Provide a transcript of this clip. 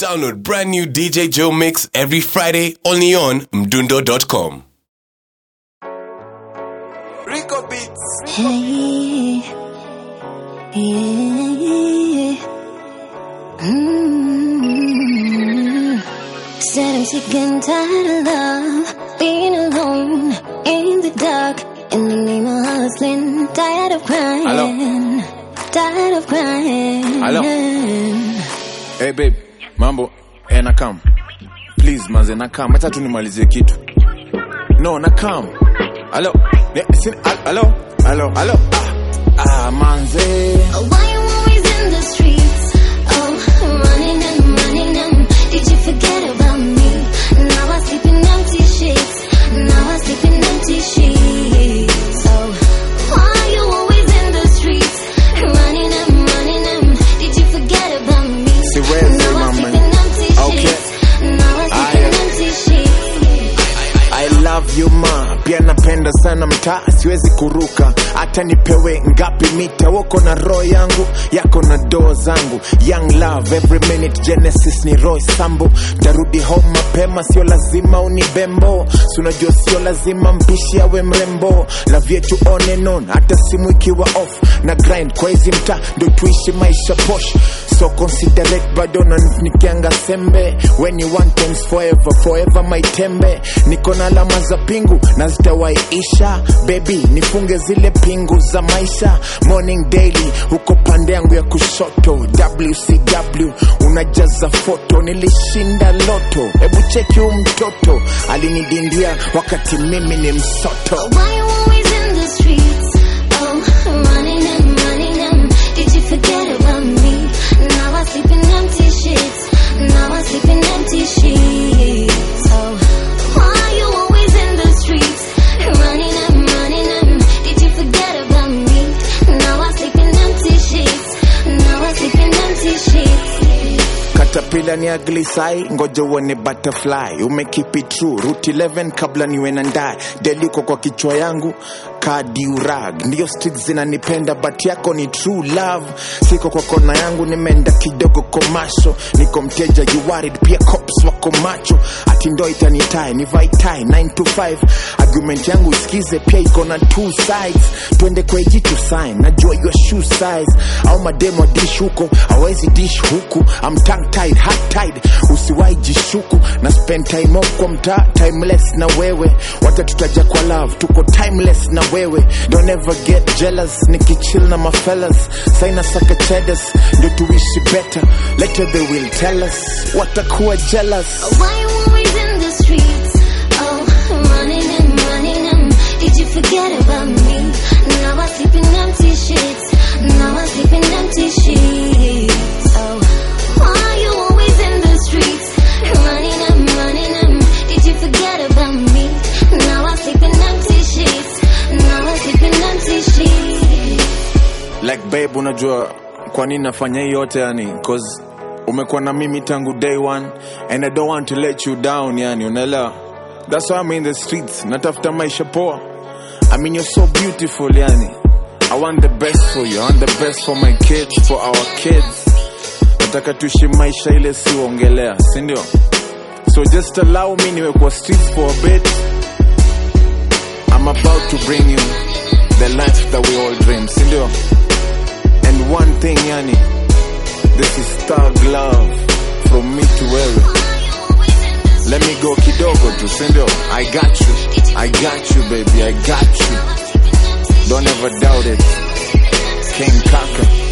Download brand new DJ Joe mix every Friday only on mdundo.com. Rico Beats. Hey, yeah. Mm. Said I'm sick and tired of love, being alone in the dark. In the name of hustling, tired of crying, Hello. tired of crying. Hello. Hey babe, mambo eh, nakam please manze nakam hata tu nimalizie kitu. No nakam kam si- hal- halo halo halo ah, ah manze. Why pia napenda sana mtaa, siwezi kuruka hata nipewe ngapi mita. woko na roho yangu, yako na doo zangu. Young love every minute, Genesis ni Roy Sambo. Tarudi home mapema, sio lazima unibembo, sunajua unajua sio lazima mpishi awe mrembo. Love yetu on and on, hata simu ikiwa off na grind kwa hizi mtaa, ndo tuishi maisha posh so considerate bado nikianga sembe. When you want things forever forever my tembe. Niko na alama za pingu na zitawaiisha bebi nifunge zile pingu za maisha. Morning daily huko pande yangu ya kushoto. Wcw unajaza foto nilishinda loto. Hebu cheki huu mtoto. Alinidindia wakati mimi ni msoto. Why katapila ni ugly sai ngoja uone butterfly. Umekipi true route 11 kabla niwe na ndae deliko kwa kichwa yangu kadiurag ndiyo street zinanipenda but yako ni true love. Siko kwa kona yangu nimeenda kidogo komasho niko mteja you pia cops wako macho. Ati ndo ni vaitai 9 to 5 argument yangu isikize pia iko na two sides. Twende kwa ejitu sign najua your shoe size. Au mademo dish huko hawezi dish huku. I'm tongue tied hot tied usiwai jishuku. Na spend time off kwa mtaa timeless na wewe. Watatutaja kwa love tuko timeless na wewe don't ever get jealous. Nikichill na mafellas saina saka chedas ndio tuishi better? Later they will tell us. Watakuwa jealous. Why babe unajua kwa nini nafanya hii yote yani? Cause umekuwa na mimi tangu day one and i don't want to let you down yani unaelewa? That's why I'm in the streets natafuta maisha poa. I mean you're so beautiful yani. I want the best for you i want the best for my kids for our kids. Nataka tuishi maisha ile siuongelea sindio so just allow me niwe kwa streets for a bit. I'm about to bring you the life that we all dream sindio one thing, Yani, this is thug love from me to wewe. Let me go kidogo tu, sindio? I got you, I got you, baby, I got you. Don't ever doubt it. King Kaka.